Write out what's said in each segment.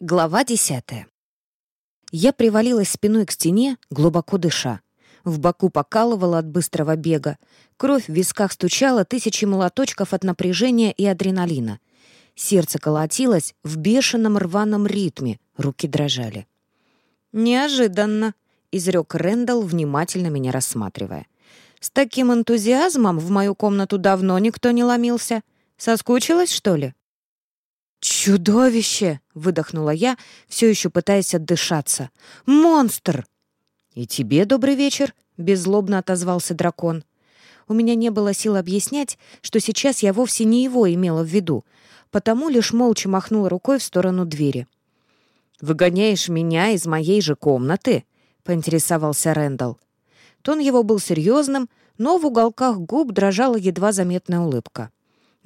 Глава десятая. Я привалилась спиной к стене, глубоко дыша. В боку покалывала от быстрого бега. Кровь в висках стучала тысячи молоточков от напряжения и адреналина. Сердце колотилось в бешеном рваном ритме, руки дрожали. «Неожиданно», — изрек Рэндалл, внимательно меня рассматривая. «С таким энтузиазмом в мою комнату давно никто не ломился. Соскучилась, что ли?» «Чудовище!» — выдохнула я, все еще пытаясь отдышаться. «Монстр!» «И тебе добрый вечер!» — беззлобно отозвался дракон. У меня не было сил объяснять, что сейчас я вовсе не его имела в виду, потому лишь молча махнула рукой в сторону двери. «Выгоняешь меня из моей же комнаты?» — поинтересовался Рэндалл. Тон его был серьезным, но в уголках губ дрожала едва заметная улыбка.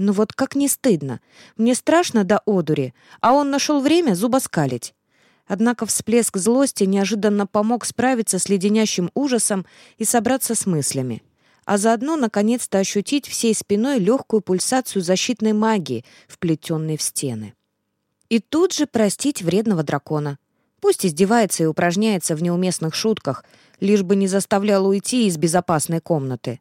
Ну вот как не стыдно. Мне страшно до одури, а он нашел время зубоскалить. Однако всплеск злости неожиданно помог справиться с леденящим ужасом и собраться с мыслями. А заодно, наконец-то, ощутить всей спиной легкую пульсацию защитной магии, вплетенной в стены. И тут же простить вредного дракона. Пусть издевается и упражняется в неуместных шутках, лишь бы не заставлял уйти из безопасной комнаты.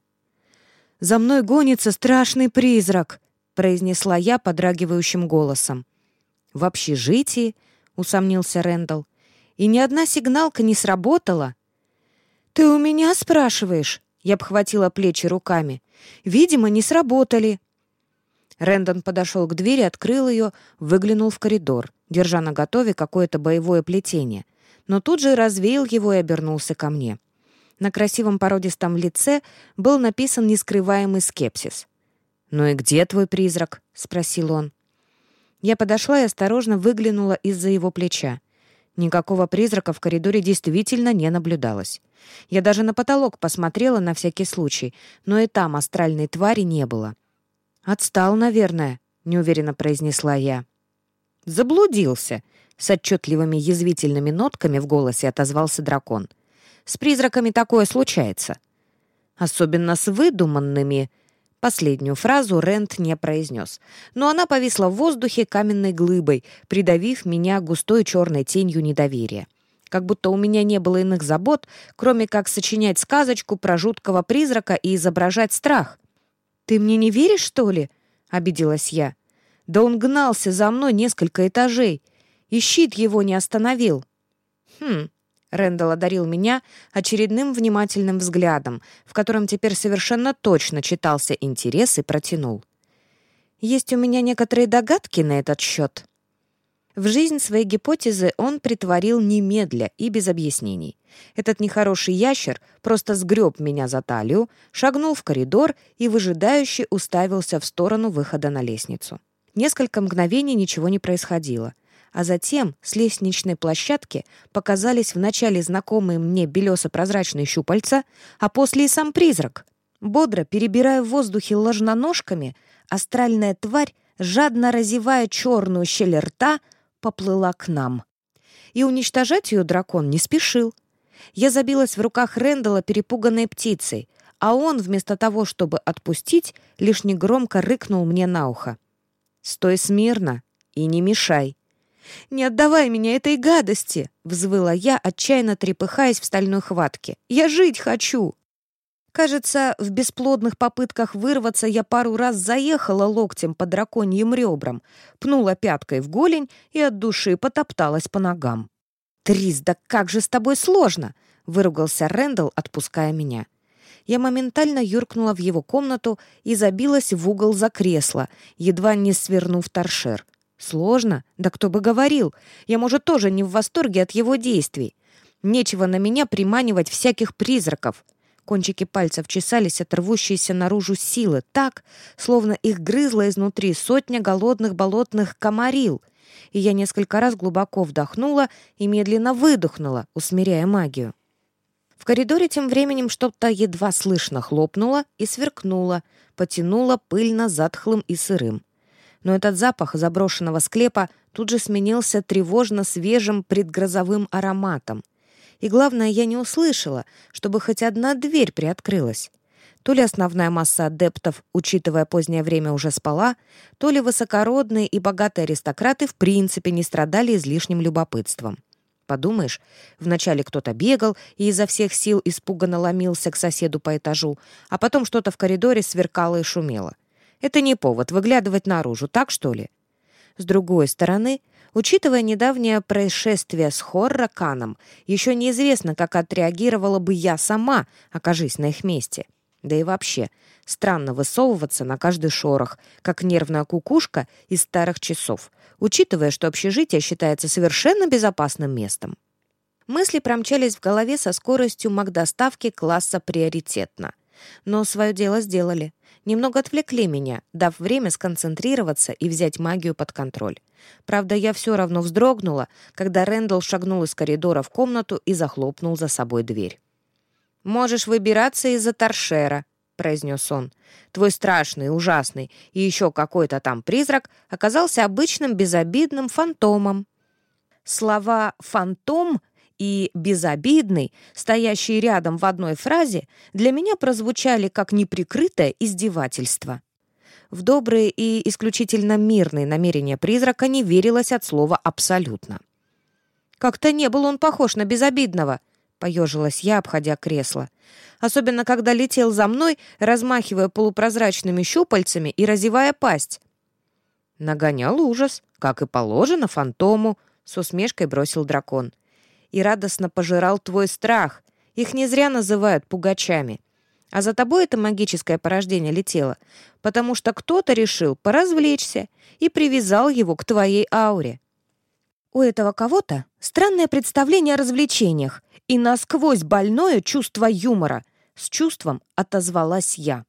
«За мной гонится страшный призрак!» — произнесла я подрагивающим голосом. «В общежитии?» — усомнился Рэндалл. «И ни одна сигналка не сработала?» «Ты у меня спрашиваешь?» — я обхватила плечи руками. «Видимо, не сработали». Рэндон подошел к двери, открыл ее, выглянул в коридор, держа на готове какое-то боевое плетение, но тут же развеял его и обернулся ко мне. На красивом породистом лице был написан нескрываемый скепсис. «Ну и где твой призрак?» — спросил он. Я подошла и осторожно выглянула из-за его плеча. Никакого призрака в коридоре действительно не наблюдалось. Я даже на потолок посмотрела на всякий случай, но и там астральной твари не было. «Отстал, наверное», — неуверенно произнесла я. «Заблудился», — с отчетливыми язвительными нотками в голосе отозвался дракон — с призраками такое случается. Особенно с выдуманными. Последнюю фразу Рент не произнес, но она повисла в воздухе каменной глыбой, придавив меня густой черной тенью недоверия. Как будто у меня не было иных забот, кроме как сочинять сказочку про жуткого призрака и изображать страх. «Ты мне не веришь, что ли?» — обиделась я. «Да он гнался за мной несколько этажей, и щит его не остановил». «Хм, Рэндалл одарил меня очередным внимательным взглядом, в котором теперь совершенно точно читался интерес и протянул. «Есть у меня некоторые догадки на этот счет». В жизнь свои гипотезы он притворил немедля и без объяснений. Этот нехороший ящер просто сгреб меня за талию, шагнул в коридор и выжидающе уставился в сторону выхода на лестницу. Несколько мгновений ничего не происходило а затем с лестничной площадки показались вначале знакомые мне белесо-прозрачные щупальца, а после и сам призрак. Бодро перебирая в воздухе ложноножками, астральная тварь, жадно разевая черную щель рта, поплыла к нам. И уничтожать ее дракон не спешил. Я забилась в руках Рэндала перепуганной птицей, а он, вместо того, чтобы отпустить, лишь негромко рыкнул мне на ухо. «Стой смирно и не мешай». «Не отдавай меня этой гадости!» — взвыла я, отчаянно трепыхаясь в стальной хватке. «Я жить хочу!» Кажется, в бесплодных попытках вырваться я пару раз заехала локтем по драконьим ребрам, пнула пяткой в голень и от души потопталась по ногам. «Трис, да как же с тобой сложно!» — выругался Рэндалл, отпуская меня. Я моментально юркнула в его комнату и забилась в угол за кресло, едва не свернув торшер. Сложно? Да кто бы говорил. Я, может, тоже не в восторге от его действий. Нечего на меня приманивать всяких призраков. Кончики пальцев чесались от рвущейся наружу силы, так, словно их грызла изнутри сотня голодных болотных комарил. И я несколько раз глубоко вдохнула и медленно выдохнула, усмиряя магию. В коридоре тем временем что-то едва слышно хлопнуло и сверкнуло, потянуло пыльно-затхлым и сырым но этот запах заброшенного склепа тут же сменился тревожно свежим предгрозовым ароматом. И главное, я не услышала, чтобы хоть одна дверь приоткрылась. То ли основная масса адептов, учитывая позднее время, уже спала, то ли высокородные и богатые аристократы в принципе не страдали излишним любопытством. Подумаешь, вначале кто-то бегал и изо всех сил испуганно ломился к соседу по этажу, а потом что-то в коридоре сверкало и шумело. Это не повод выглядывать наружу, так что ли? С другой стороны, учитывая недавнее происшествие с Хорраканом, еще неизвестно, как отреагировала бы я сама, окажись на их месте. Да и вообще, странно высовываться на каждый шорох, как нервная кукушка из старых часов, учитывая, что общежитие считается совершенно безопасным местом. Мысли промчались в голове со скоростью магдоставки класса приоритетно. Но свое дело сделали. Немного отвлекли меня, дав время сконцентрироваться и взять магию под контроль. Правда, я все равно вздрогнула, когда Рэндалл шагнул из коридора в комнату и захлопнул за собой дверь. «Можешь выбираться из-за торшера», — произнес он. «Твой страшный, ужасный и еще какой-то там призрак оказался обычным безобидным фантомом». Слова «фантом» и «безобидный», стоящие рядом в одной фразе, для меня прозвучали как неприкрытое издевательство. В добрые и исключительно мирные намерения призрака не верилось от слова «абсолютно». «Как-то не был он похож на безобидного», — поежилась я, обходя кресло особенно когда летел за мной, размахивая полупрозрачными щупальцами и разевая пасть. Нагонял ужас, как и положено фантому, с усмешкой бросил дракон. И радостно пожирал твой страх. Их не зря называют пугачами. А за тобой это магическое порождение летело, потому что кто-то решил поразвлечься и привязал его к твоей ауре. У этого кого-то странное представление о развлечениях и насквозь больное чувство юмора, с чувством отозвалась я.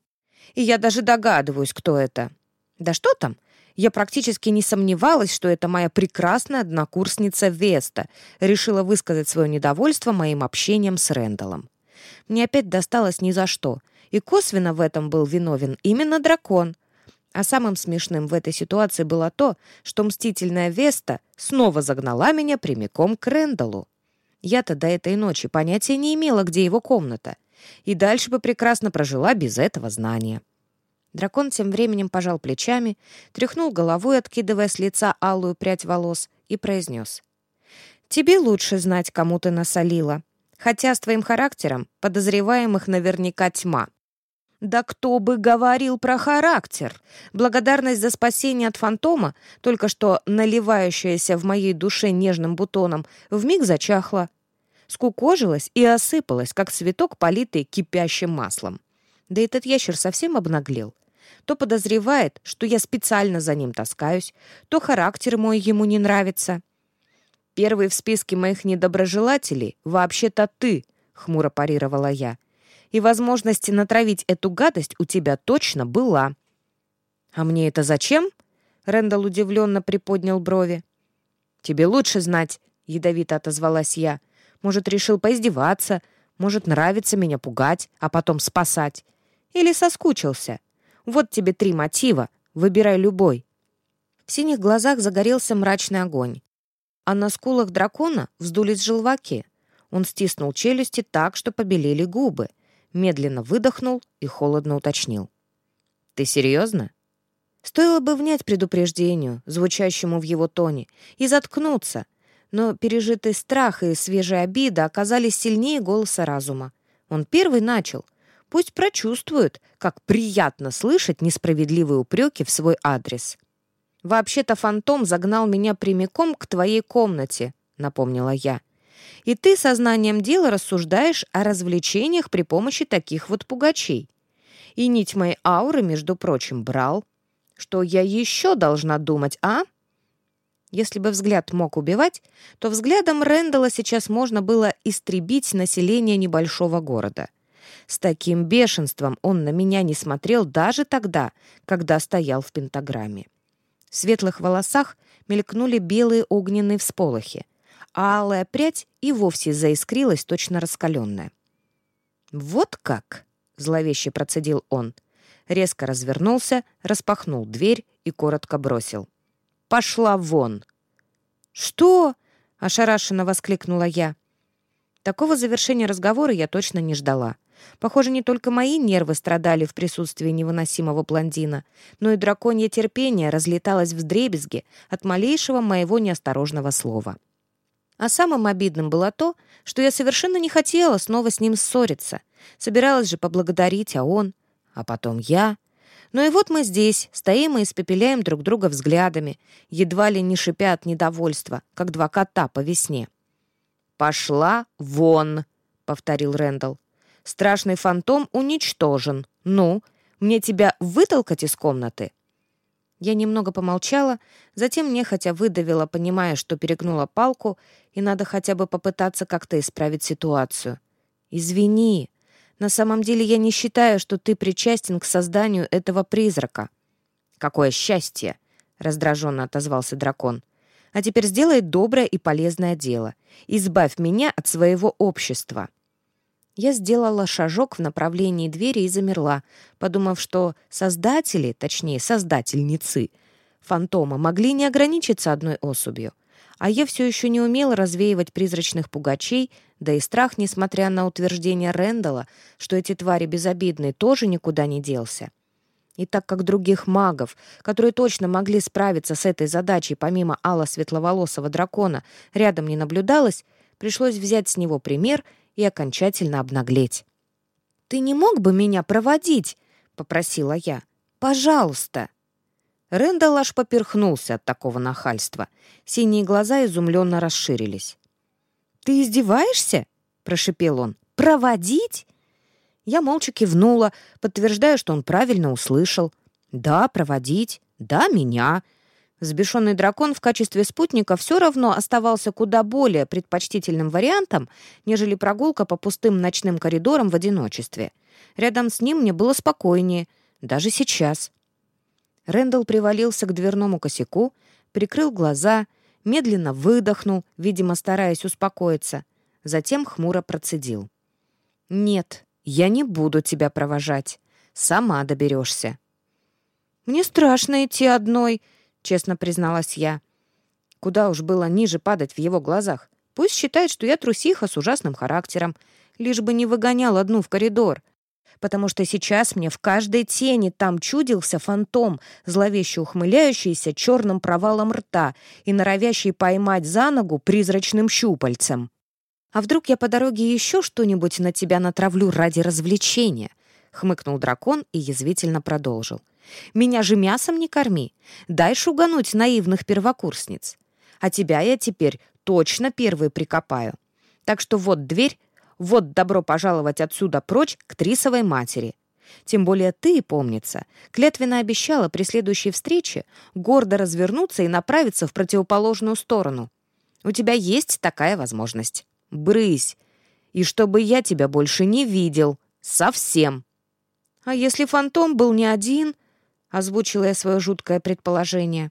И я даже догадываюсь, кто это. Да что там? Я практически не сомневалась, что это моя прекрасная однокурсница Веста решила высказать свое недовольство моим общением с Рэндаллом. Мне опять досталось ни за что, и косвенно в этом был виновен именно дракон. А самым смешным в этой ситуации было то, что мстительная Веста снова загнала меня прямиком к Рэндаллу. Я-то до этой ночи понятия не имела, где его комната и дальше бы прекрасно прожила без этого знания. Дракон тем временем пожал плечами, тряхнул головой, откидывая с лица алую прядь волос, и произнес. «Тебе лучше знать, кому ты насолила. Хотя с твоим характером подозреваемых наверняка тьма». «Да кто бы говорил про характер! Благодарность за спасение от фантома, только что наливающаяся в моей душе нежным бутоном, вмиг зачахла скукожилась и осыпалась, как цветок, политый кипящим маслом. Да этот ящер совсем обнаглел. То подозревает, что я специально за ним таскаюсь, то характер мой ему не нравится. «Первый в списке моих недоброжелателей вообще-то ты», — хмуро парировала я. «И возможность натравить эту гадость у тебя точно была». «А мне это зачем?» — Рэндалл удивленно приподнял брови. «Тебе лучше знать», — ядовито отозвалась я. — может, решил поиздеваться, может, нравится меня пугать, а потом спасать. Или соскучился. Вот тебе три мотива, выбирай любой. В синих глазах загорелся мрачный огонь. А на скулах дракона вздулись желваки. Он стиснул челюсти так, что побелели губы, медленно выдохнул и холодно уточнил. «Ты серьезно?» Стоило бы внять предупреждению, звучащему в его тоне, и заткнуться, но пережитый страх и свежая обида оказались сильнее голоса разума. Он первый начал. Пусть прочувствуют, как приятно слышать несправедливые упреки в свой адрес. «Вообще-то фантом загнал меня прямиком к твоей комнате», — напомнила я. «И ты сознанием дела рассуждаешь о развлечениях при помощи таких вот пугачей. И нить моей ауры, между прочим, брал. Что я еще должна думать, а?» Если бы взгляд мог убивать, то взглядом Рэндала сейчас можно было истребить население небольшого города. С таким бешенством он на меня не смотрел даже тогда, когда стоял в пентаграмме. В светлых волосах мелькнули белые огненные всполохи, а алая прядь и вовсе заискрилась, точно раскаленная. «Вот как!» — зловеще процедил он. Резко развернулся, распахнул дверь и коротко бросил. Пошла вон!» «Что?» — ошарашенно воскликнула я. Такого завершения разговора я точно не ждала. Похоже, не только мои нервы страдали в присутствии невыносимого блондина, но и драконье терпение разлеталось в дребезги от малейшего моего неосторожного слова. А самым обидным было то, что я совершенно не хотела снова с ним ссориться. Собиралась же поблагодарить, а он... А потом я... Ну и вот мы здесь, стоим и испепеляем друг друга взглядами, едва ли не шипя от недовольства, как два кота по весне. «Пошла вон!» — повторил Рэндалл. «Страшный фантом уничтожен. Ну, мне тебя вытолкать из комнаты?» Я немного помолчала, затем нехотя выдавила, понимая, что перегнула палку, и надо хотя бы попытаться как-то исправить ситуацию. «Извини. На самом деле я не считаю, что ты причастен к созданию этого призрака». «Какое счастье!» — раздраженно отозвался дракон. «А теперь сделай доброе и полезное дело. Избавь меня от своего общества». Я сделала шажок в направлении двери и замерла, подумав, что создатели, точнее, создательницы фантома могли не ограничиться одной особью. А я все еще не умела развеивать призрачных пугачей, да и страх, несмотря на утверждение Рэндала, что эти твари безобидны, тоже никуда не делся. И так как других магов, которые точно могли справиться с этой задачей помимо Алла Светловолосого дракона, рядом не наблюдалось, пришлось взять с него пример — и окончательно обнаглеть. «Ты не мог бы меня проводить?» — попросила я. «Пожалуйста!» Рэндалл аж поперхнулся от такого нахальства. Синие глаза изумленно расширились. «Ты издеваешься?» — прошипел он. «Проводить?» Я молча кивнула, подтверждая, что он правильно услышал. «Да, проводить. Да, меня. Взбешенный дракон в качестве спутника все равно оставался куда более предпочтительным вариантом, нежели прогулка по пустым ночным коридорам в одиночестве. Рядом с ним мне было спокойнее, даже сейчас. Рэндалл привалился к дверному косяку, прикрыл глаза, медленно выдохнул, видимо, стараясь успокоиться, затем хмуро процедил. «Нет, я не буду тебя провожать. Сама доберешься». «Мне страшно идти одной», — честно призналась я. Куда уж было ниже падать в его глазах. Пусть считает, что я трусиха с ужасным характером, лишь бы не выгонял одну в коридор. Потому что сейчас мне в каждой тени там чудился фантом, зловеще ухмыляющийся черным провалом рта и норовящий поймать за ногу призрачным щупальцем. «А вдруг я по дороге еще что-нибудь на тебя натравлю ради развлечения?» — хмыкнул дракон и язвительно продолжил. Меня же мясом не корми. Дай шугануть наивных первокурсниц. А тебя я теперь точно первый прикопаю. Так что вот дверь, вот добро пожаловать отсюда прочь к Трисовой матери. Тем более ты, помнится, клятвенно обещала при следующей встрече гордо развернуться и направиться в противоположную сторону. У тебя есть такая возможность. Брысь. И чтобы я тебя больше не видел. Совсем. А если фантом был не один, озвучила я свое жуткое предположение.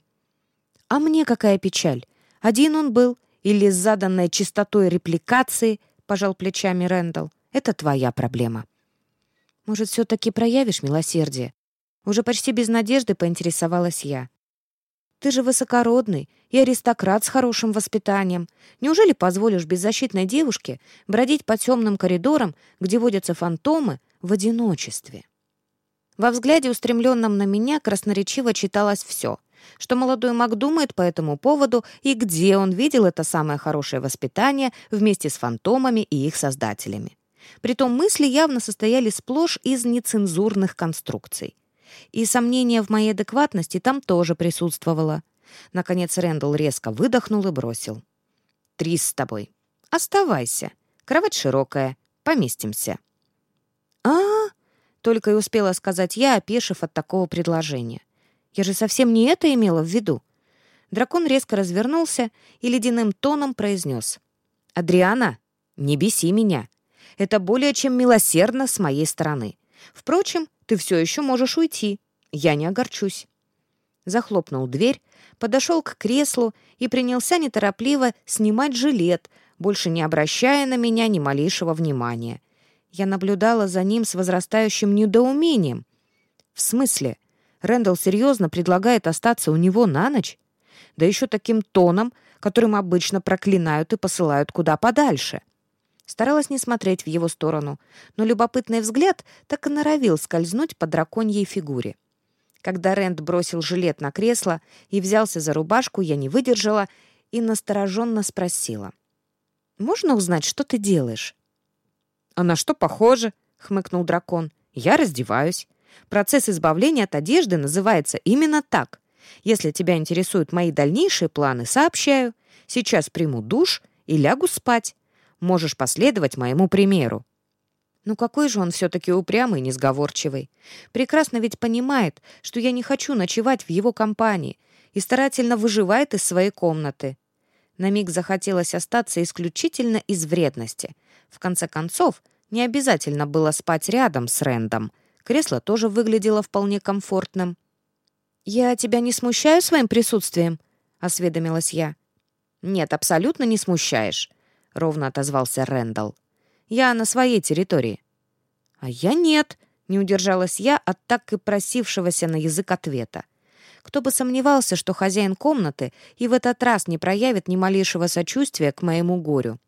А мне какая печаль? Один он был или с заданной чистотой репликации, пожал плечами Рэндалл. Это твоя проблема. Может, все-таки проявишь милосердие? Уже почти без надежды поинтересовалась я. Ты же высокородный и аристократ с хорошим воспитанием. Неужели позволишь беззащитной девушке бродить по темным коридорам, где водятся фантомы, в одиночестве? Во взгляде, устремленном на меня, красноречиво читалось все, что молодой маг думает по этому поводу и где он видел это самое хорошее воспитание вместе с фантомами и их создателями. Притом мысли явно состояли сплошь из нецензурных конструкций. И сомнение в моей адекватности там тоже присутствовало. Наконец Рэндалл резко выдохнул и бросил. «Трис с тобой. Оставайся. Кровать широкая. Поместимся». «А, только и успела сказать я, опешив от такого предложения. Я же совсем не это имела в виду. Дракон резко развернулся и ледяным тоном произнес. «Адриана, не беси меня. Это более чем милосердно с моей стороны. Впрочем, ты все еще можешь уйти. Я не огорчусь». Захлопнул дверь, подошел к креслу и принялся неторопливо снимать жилет, больше не обращая на меня ни малейшего внимания. Я наблюдала за ним с возрастающим недоумением. В смысле? Рэндалл серьезно предлагает остаться у него на ночь? Да еще таким тоном, которым обычно проклинают и посылают куда подальше. Старалась не смотреть в его сторону, но любопытный взгляд так и норовил скользнуть по драконьей фигуре. Когда Рэнд бросил жилет на кресло и взялся за рубашку, я не выдержала и настороженно спросила. «Можно узнать, что ты делаешь?» «А на что похоже?» — хмыкнул дракон. «Я раздеваюсь. Процесс избавления от одежды называется именно так. Если тебя интересуют мои дальнейшие планы, сообщаю. Сейчас приму душ и лягу спать. Можешь последовать моему примеру». Ну какой же он все-таки упрямый и несговорчивый. Прекрасно ведь понимает, что я не хочу ночевать в его компании и старательно выживает из своей комнаты. На миг захотелось остаться исключительно из вредности. В конце концов, не обязательно было спать рядом с Рэндом. Кресло тоже выглядело вполне комфортным. «Я тебя не смущаю своим присутствием?» — осведомилась я. «Нет, абсолютно не смущаешь», — ровно отозвался Рэндалл. «Я на своей территории». «А я нет», — не удержалась я от так и просившегося на язык ответа. Кто бы сомневался, что хозяин комнаты и в этот раз не проявит ни малейшего сочувствия к моему горю.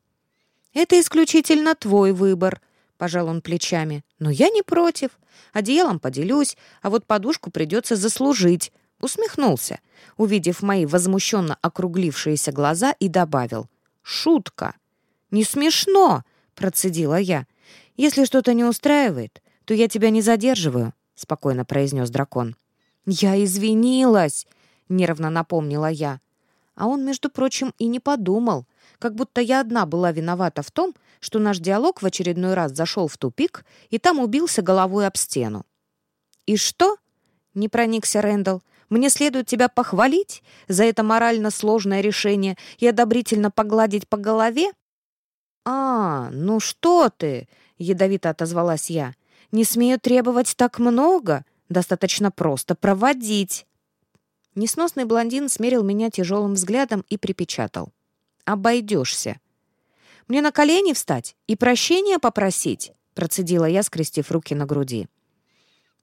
«Это исключительно твой выбор», — пожал он плечами. «Но я не против. Одеялом поделюсь, а вот подушку придется заслужить», — усмехнулся, увидев мои возмущенно округлившиеся глаза и добавил. «Шутка». «Не смешно», — процедила я. «Если что-то не устраивает, то я тебя не задерживаю», — спокойно произнес дракон. «Я извинилась», — нервно напомнила я. А он, между прочим, и не подумал, как будто я одна была виновата в том, что наш диалог в очередной раз зашел в тупик и там убился головой об стену. «И что?» — не проникся Рэндалл. «Мне следует тебя похвалить за это морально сложное решение и одобрительно погладить по голове?» «А, ну что ты!» — ядовито отозвалась я. «Не смею требовать так много. Достаточно просто проводить». Несносный блондин смерил меня тяжелым взглядом и припечатал. «Обойдешься». «Мне на колени встать и прощения попросить?» процедила я, скрестив руки на груди.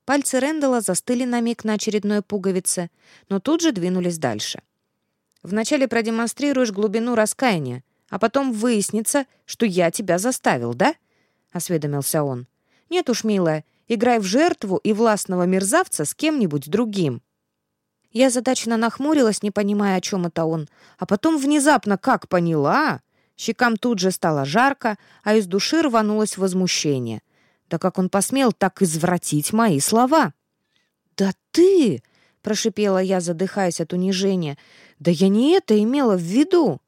Пальцы Рэндала застыли на миг на очередной пуговице, но тут же двинулись дальше. «Вначале продемонстрируешь глубину раскаяния, а потом выяснится, что я тебя заставил, да?» — осведомился он. «Нет уж, милая, играй в жертву и властного мерзавца с кем-нибудь другим». Я задачно нахмурилась, не понимая, о чем это он, а потом внезапно как поняла. Щекам тут же стало жарко, а из души рванулось возмущение. Да как он посмел так извратить мои слова? «Да ты!» — прошипела я, задыхаясь от унижения. «Да я не это имела в виду!»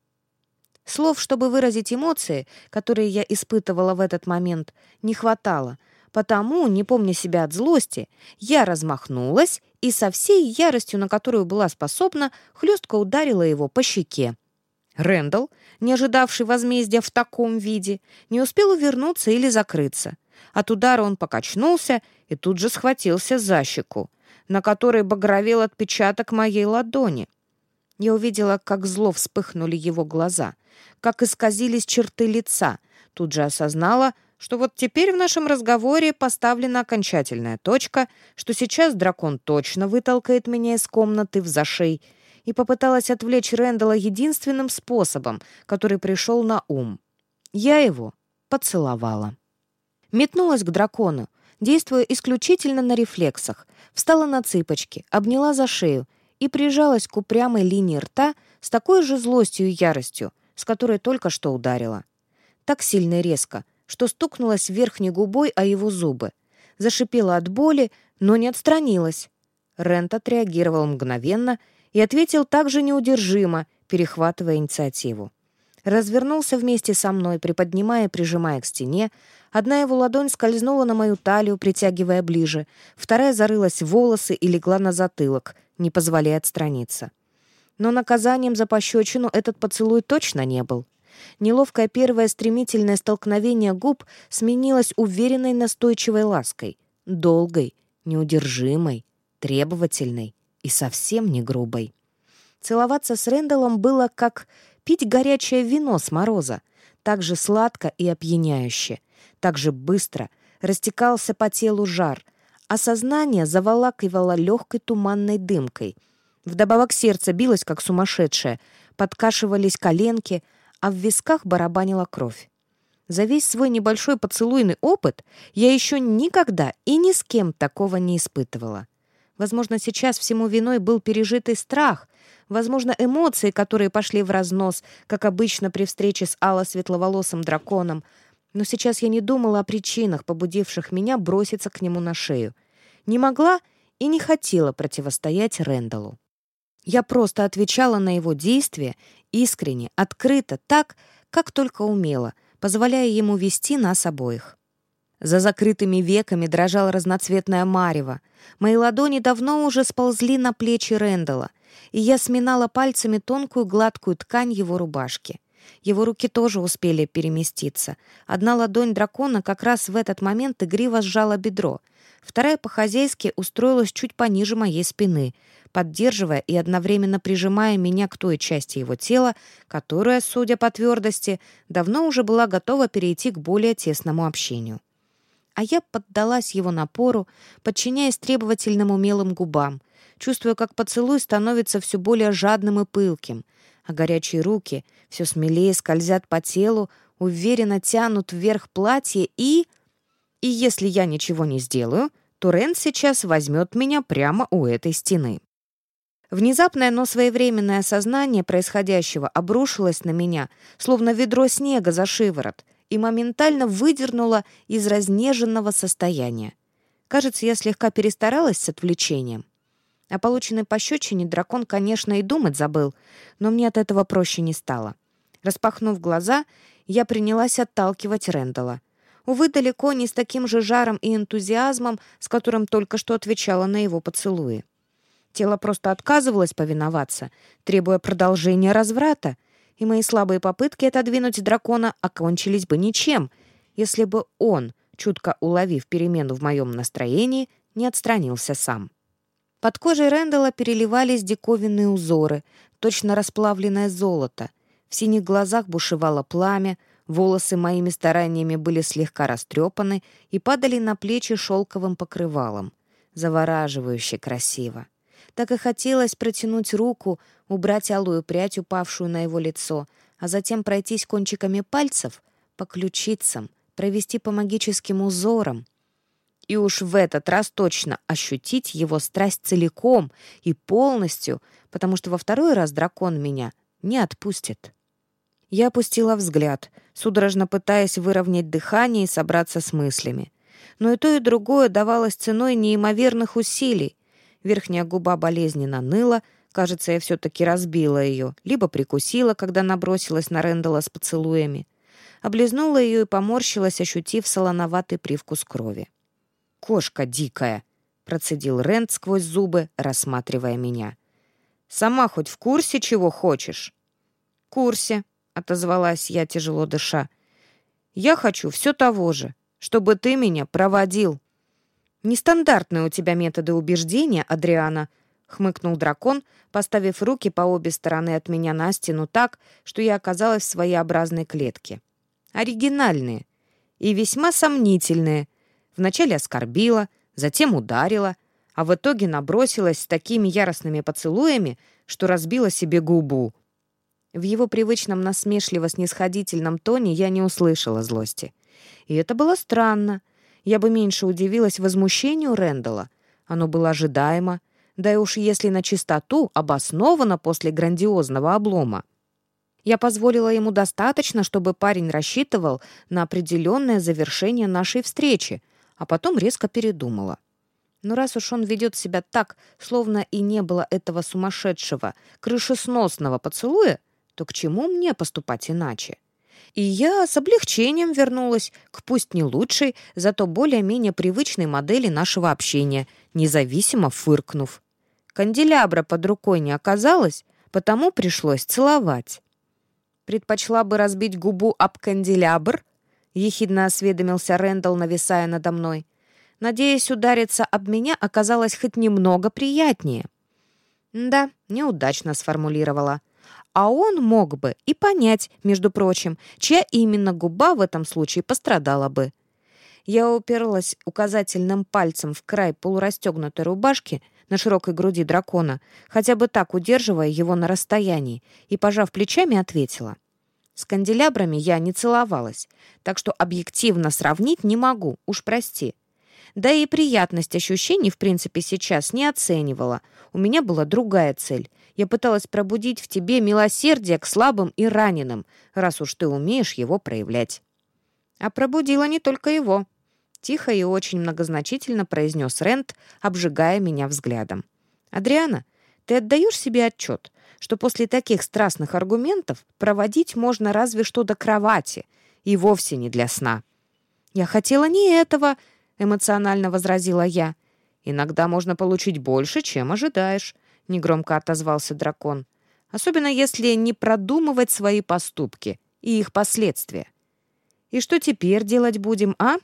Слов, чтобы выразить эмоции, которые я испытывала в этот момент, не хватало, потому, не помня себя от злости, я размахнулась и со всей яростью, на которую была способна, хлестко ударила его по щеке. Рэндалл, не ожидавший возмездия в таком виде, не успел увернуться или закрыться. От удара он покачнулся и тут же схватился за щеку, на которой багровел отпечаток моей ладони. Я увидела, как зло вспыхнули его глаза, как исказились черты лица. Тут же осознала, что вот теперь в нашем разговоре поставлена окончательная точка, что сейчас дракон точно вытолкает меня из комнаты в зашей, и попыталась отвлечь Рэндала единственным способом, который пришел на ум. Я его поцеловала. Метнулась к дракону, действуя исключительно на рефлексах, встала на цыпочки, обняла за шею и прижалась к упрямой линии рта с такой же злостью и яростью, с которой только что ударила. Так сильно и резко, что стукнулась верхней губой о его зубы. Зашипела от боли, но не отстранилась. Рент отреагировал мгновенно и ответил также неудержимо, перехватывая инициативу. Развернулся вместе со мной, приподнимая и прижимая к стене. Одна его ладонь скользнула на мою талию, притягивая ближе, вторая зарылась в волосы и легла на затылок, не позволяя отстраниться. Но наказанием за пощечину этот поцелуй точно не был. Неловкое первое стремительное столкновение губ сменилось уверенной настойчивой лаской, долгой, неудержимой, требовательной и совсем не грубой. Целоваться с Рэндаллом было как пить горячее вино с мороза, так же сладко и опьяняюще, так же быстро растекался по телу жар, а сознание заволакивало легкой туманной дымкой. Вдобавок сердце билось, как сумасшедшее, подкашивались коленки, а в висках барабанила кровь. За весь свой небольшой поцелуйный опыт я еще никогда и ни с кем такого не испытывала. Возможно, сейчас всему виной был пережитый страх, возможно, эмоции, которые пошли в разнос, как обычно при встрече с Алло светловолосым драконом. Но сейчас я не думала о причинах, побудивших меня броситься к нему на шею. Не могла и не хотела противостоять Рэндаллу. Я просто отвечала на его действия искренне, открыто, так, как только умела, позволяя ему вести нас обоих. За закрытыми веками дрожал разноцветное марево. Мои ладони давно уже сползли на плечи Рэндала, и я сминала пальцами тонкую гладкую ткань его рубашки. Его руки тоже успели переместиться. Одна ладонь дракона как раз в этот момент игриво сжала бедро, вторая по-хозяйски устроилась чуть пониже моей спины, поддерживая и одновременно прижимая меня к той части его тела, которая, судя по твердости, давно уже была готова перейти к более тесному общению. А я поддалась его напору, подчиняясь требовательным умелым губам, чувствуя, как поцелуй становится все более жадным и пылким, а горячие руки все смелее скользят по телу, уверенно тянут вверх платье и... И если я ничего не сделаю, то Рен сейчас возьмет меня прямо у этой стены. Внезапное, но своевременное осознание происходящего обрушилось на меня, словно ведро снега за шиворот, и моментально выдернуло из разнеженного состояния. Кажется, я слегка перестаралась с отвлечением. О полученной пощечине дракон, конечно, и думать забыл, но мне от этого проще не стало. Распахнув глаза, я принялась отталкивать Рэндала — Увы, далеко не с таким же жаром и энтузиазмом, с которым только что отвечала на его поцелуи. Тело просто отказывалось повиноваться, требуя продолжения разврата, и мои слабые попытки отодвинуть дракона окончились бы ничем, если бы он, чутко уловив перемену в моем настроении, не отстранился сам. Под кожей Рэндала переливались диковинные узоры, точно расплавленное золото. В синих глазах бушевало пламя, Волосы моими стараниями были слегка растрепаны и падали на плечи шелковым покрывалом. Завораживающе красиво. Так и хотелось протянуть руку, убрать алую прядь, упавшую на его лицо, а затем пройтись кончиками пальцев по ключицам, провести по магическим узорам. И уж в этот раз точно ощутить его страсть целиком и полностью, потому что во второй раз дракон меня не отпустит. Я опустила взгляд, судорожно пытаясь выровнять дыхание и собраться с мыслями. Но и то, и другое давалось ценой неимоверных усилий. Верхняя губа болезненно ныла, кажется, я все-таки разбила ее, либо прикусила, когда набросилась на Рэндала с поцелуями. Облизнула ее и поморщилась, ощутив солоноватый привкус крови. «Кошка дикая!» — процедил Рэнд сквозь зубы, рассматривая меня. «Сама хоть в курсе, чего хочешь?» «В курсе», — отозвалась я, тяжело дыша. «Я хочу все того же, чтобы ты меня проводил». «Нестандартные у тебя методы убеждения, Адриана», — хмыкнул дракон, поставив руки по обе стороны от меня на стену так, что я оказалась в своеобразной клетке. «Оригинальные и весьма сомнительные. Вначале оскорбила, затем ударила, а в итоге набросилась с такими яростными поцелуями, что разбила себе губу. В его привычном насмешливо-снисходительном тоне я не услышала злости. И это было странно. Я бы меньше удивилась возмущению Рэндала. Оно было ожидаемо, да и уж если на чистоту, обосновано после грандиозного облома. Я позволила ему достаточно, чтобы парень рассчитывал на определенное завершение нашей встречи, а потом резко передумала. Но раз уж он ведет себя так, словно и не было этого сумасшедшего, крышесносного поцелуя, то к чему мне поступать иначе? И я с облегчением вернулась к пусть не лучшей, зато более-менее привычной модели нашего общения, независимо фыркнув. Канделябра под рукой не оказалось, потому пришлось целовать. «Предпочла бы разбить губу об канделябр?» — ехидно осведомился Рэндалл, нависая надо мной. Надеясь удариться об меня, оказалось хоть немного приятнее. Да, неудачно сформулировала а он мог бы и понять, между прочим, чья именно губа в этом случае пострадала бы. Я уперлась указательным пальцем в край полурастегнутой рубашки на широкой груди дракона, хотя бы так удерживая его на расстоянии, и, пожав плечами, ответила. С канделябрами я не целовалась, так что объективно сравнить не могу, уж прости. Да и приятность ощущений, в принципе, сейчас не оценивала. У меня была другая цель. Я пыталась пробудить в тебе милосердие к слабым и раненым, раз уж ты умеешь его проявлять. А пробудила не только его. Тихо и очень многозначительно произнес Рент, обжигая меня взглядом. «Адриана, ты отдаешь себе отчет, что после таких страстных аргументов проводить можно разве что до кровати, и вовсе не для сна?» «Я хотела не этого», — эмоционально возразила я. «Иногда можно получить больше, чем ожидаешь», — негромко отозвался дракон. «Особенно если не продумывать свои поступки и их последствия. И что теперь делать будем, а?»